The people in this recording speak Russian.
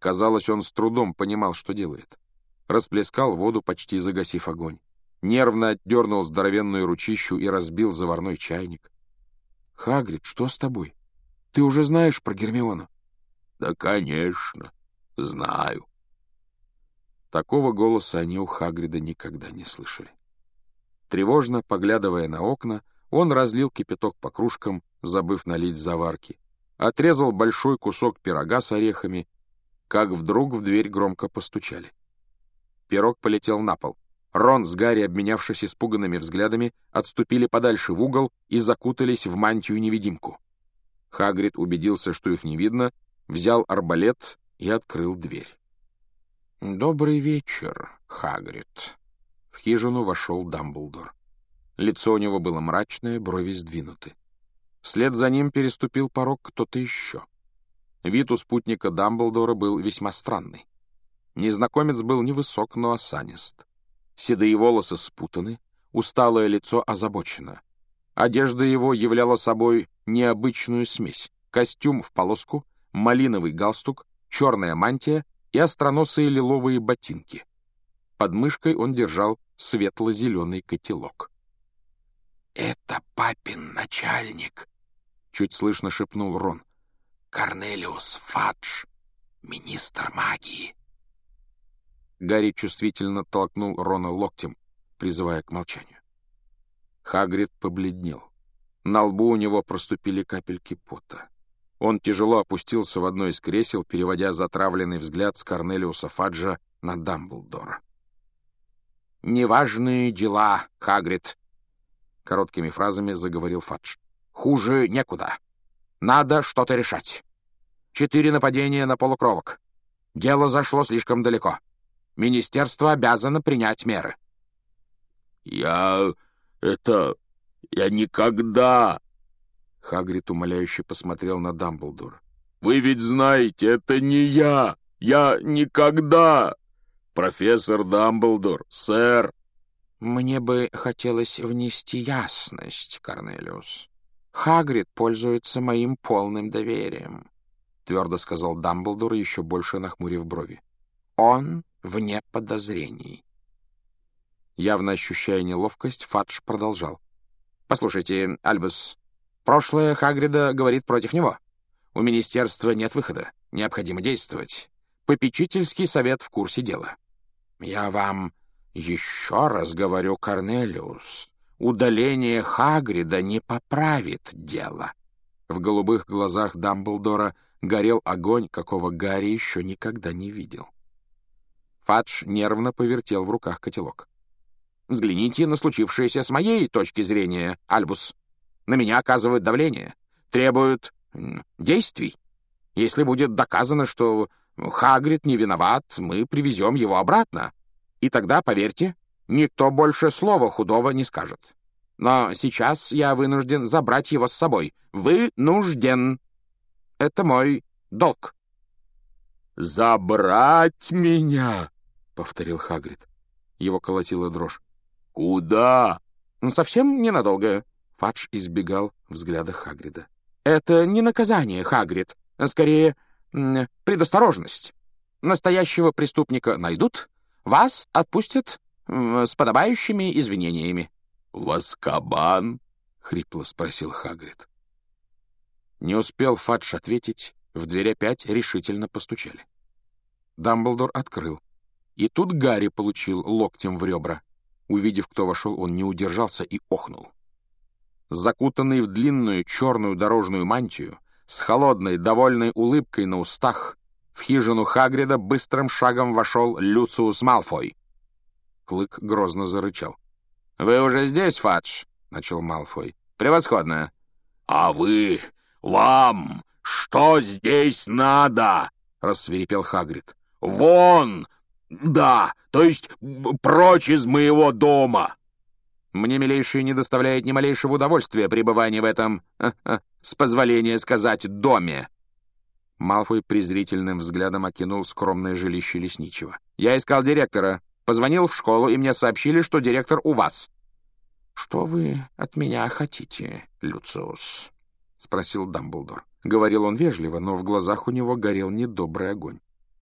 Казалось, он с трудом понимал, что делает. Расплескал воду, почти загасив огонь. Нервно отдернул здоровенную ручищу и разбил заварной чайник. — Хагрид, что с тобой? Ты уже знаешь про Гермиону? — Да, конечно, знаю. Такого голоса они у Хагрида никогда не слышали. Тревожно, поглядывая на окна, он разлил кипяток по кружкам, забыв налить заварки, отрезал большой кусок пирога с орехами, как вдруг в дверь громко постучали. Пирог полетел на пол. Рон с Гарри, обменявшись испуганными взглядами, отступили подальше в угол и закутались в мантию-невидимку. Хагрид убедился, что их не видно, взял арбалет и открыл дверь. «Добрый вечер, Хагрид», в хижину вошел Дамблдор. Лицо у него было мрачное, брови сдвинуты. Вслед за ним переступил порог кто-то еще. Вид у спутника Дамблдора был весьма странный. Незнакомец был невысок, но осанист. Седые волосы спутаны, усталое лицо озабочено. Одежда его являла собой необычную смесь. Костюм в полоску, малиновый галстук, черная мантия и остроносые лиловые ботинки. Под мышкой он держал светло-зеленый котелок. «Это папин начальник», — чуть слышно шепнул Рон. «Корнелиус Фадж, министр магии». Гарри чувствительно толкнул Рона локтем, призывая к молчанию. Хагрид побледнел. На лбу у него проступили капельки пота. Он тяжело опустился в одно из кресел, переводя затравленный взгляд с Корнелиуса Фаджа на Дамблдора. «Неважные дела, Хагрид», — короткими фразами заговорил Фадж. «Хуже некуда. Надо что-то решать. Четыре нападения на полукровок. Дело зашло слишком далеко. Министерство обязано принять меры». «Я... это... я никогда...» Хагрид умоляюще посмотрел на Дамблдора. «Вы ведь знаете, это не я! Я никогда!» «Профессор Дамблдор, сэр!» «Мне бы хотелось внести ясность, Корнелиус. Хагрид пользуется моим полным доверием», — твердо сказал Дамблдор, еще больше нахмурив брови. «Он вне подозрений». Явно ощущая неловкость, Фадж продолжал. «Послушайте, Альбус, прошлое Хагрида говорит против него. У министерства нет выхода. Необходимо действовать. Попечительский совет в курсе дела. Я вам еще раз говорю, Корнелиус, удаление Хагрида не поправит дело. В голубых глазах Дамблдора горел огонь, какого Гарри еще никогда не видел. Фадж нервно повертел в руках котелок. «Взгляните на случившееся с моей точки зрения, Альбус. На меня оказывают давление, требуют действий. Если будет доказано, что Хагрид не виноват, мы привезем его обратно. И тогда, поверьте, никто больше слова худого не скажет. Но сейчас я вынужден забрать его с собой. Вынужден. Это мой долг. «Забрать меня?» — повторил Хагрид. Его колотила дрожь. «Куда?» «Ну, «Совсем ненадолго». Фадж избегал взгляда Хагрида. «Это не наказание, Хагрид. Скорее, предосторожность. Настоящего преступника найдут, вас отпустят с подобающими извинениями. — Воскобан? — хрипло спросил Хагрид. Не успел Фадж ответить, в дверь опять решительно постучали. Дамблдор открыл. И тут Гарри получил локтем в ребра. Увидев, кто вошел, он не удержался и охнул. Закутанный в длинную черную дорожную мантию, с холодной, довольной улыбкой на устах, в хижину Хагрида быстрым шагом вошел Люциус Малфой. Клык грозно зарычал. «Вы уже здесь, Фадж?» — начал Малфой. «Превосходно!» «А вы... вам... что здесь надо?» — рассверепел Хагрид. «Вон! Да, то есть прочь из моего дома!» «Мне, милейший, не доставляет ни малейшего удовольствия пребывание в этом, с позволения сказать, доме!» Малфой презрительным взглядом окинул скромное жилище лесничего. «Я искал директора. Позвонил в школу, и мне сообщили, что директор у вас». «Что вы от меня хотите, Люциус?» — спросил Дамблдор. Говорил он вежливо, но в глазах у него горел недобрый огонь.